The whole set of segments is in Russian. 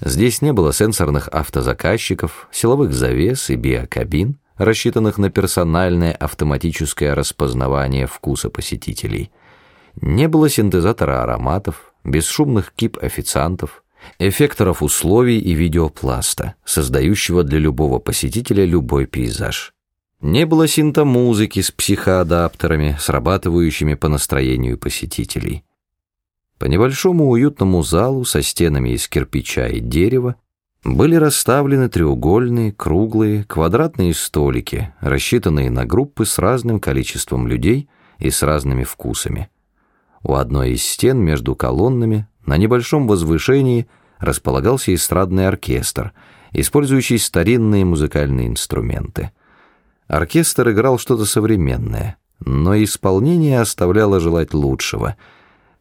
Здесь не было сенсорных автозаказчиков, силовых завес и биокабин, рассчитанных на персональное автоматическое распознавание вкуса посетителей. Не было синтезатора ароматов, бесшумных кип-официантов, эффекторов условий и видеопласта, создающего для любого посетителя любой пейзаж. Не было синтомузыки с психоадаптерами, срабатывающими по настроению посетителей. По небольшому уютному залу со стенами из кирпича и дерева были расставлены треугольные, круглые, квадратные столики, рассчитанные на группы с разным количеством людей и с разными вкусами. У одной из стен между колоннами на небольшом возвышении располагался эстрадный оркестр, использующий старинные музыкальные инструменты. Оркестр играл что-то современное, но исполнение оставляло желать лучшего —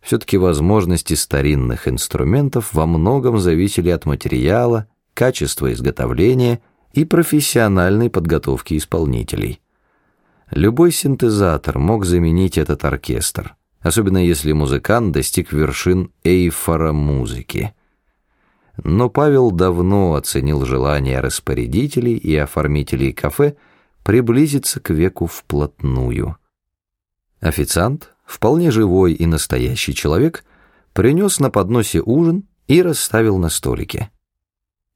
все-таки возможности старинных инструментов во многом зависели от материала, качества изготовления и профессиональной подготовки исполнителей. Любой синтезатор мог заменить этот оркестр, особенно если музыкант достиг вершин эйфора музыки. Но Павел давно оценил желание распорядителей и оформителей кафе приблизиться к веку вплотную. Официант вполне живой и настоящий человек, принес на подносе ужин и расставил на столике.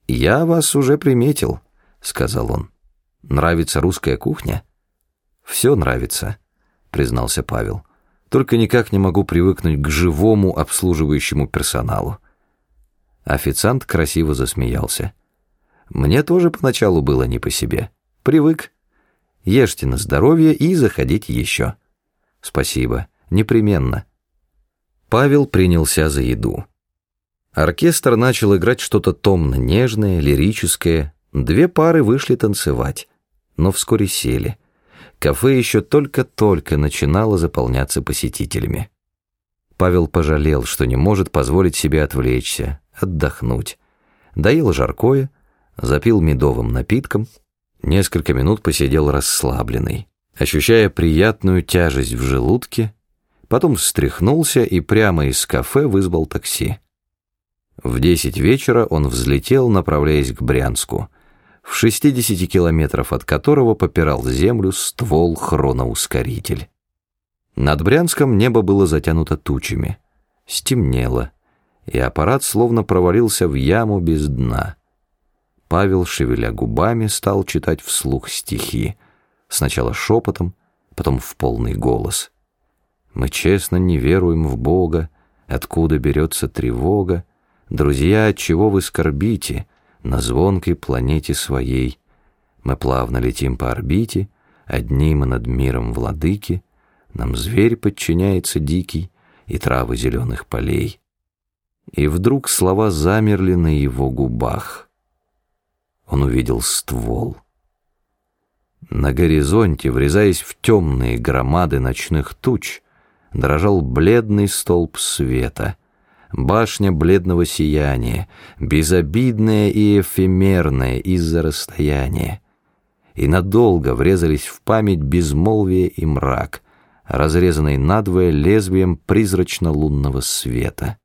«Я вас уже приметил», — сказал он. «Нравится русская кухня?» «Все нравится», — признался Павел. «Только никак не могу привыкнуть к живому обслуживающему персоналу». Официант красиво засмеялся. «Мне тоже поначалу было не по себе. Привык. Ешьте на здоровье и заходите еще». «Спасибо. Непременно. Павел принялся за еду. Оркестр начал играть что-то томно-нежное, лирическое. Две пары вышли танцевать, но вскоре сели. Кафе еще только-только начинало заполняться посетителями. Павел пожалел, что не может позволить себе отвлечься, отдохнуть. Доел жаркое, запил медовым напитком, несколько минут посидел расслабленный, ощущая приятную тяжесть в желудке потом встряхнулся и прямо из кафе вызвал такси. В десять вечера он взлетел, направляясь к Брянску, в 60 километров от которого попирал землю ствол хроноускоритель. Над Брянском небо было затянуто тучами, стемнело, и аппарат словно провалился в яму без дна. Павел, шевеля губами, стал читать вслух стихи, сначала шепотом, потом в полный голос — мы честно не веруем в Бога, откуда берется тревога. Друзья, от чего вы скорбите на звонкой планете своей? Мы плавно летим по орбите, одни мы над миром владыки, нам зверь подчиняется дикий и травы зеленых полей. И вдруг слова замерли на его губах. Он увидел ствол. На горизонте, врезаясь в темные громады ночных туч, дрожал бледный столб света, башня бледного сияния, безобидная и эфемерная из-за расстояния. И надолго врезались в память безмолвие и мрак, разрезанный надвое лезвием призрачно-лунного света.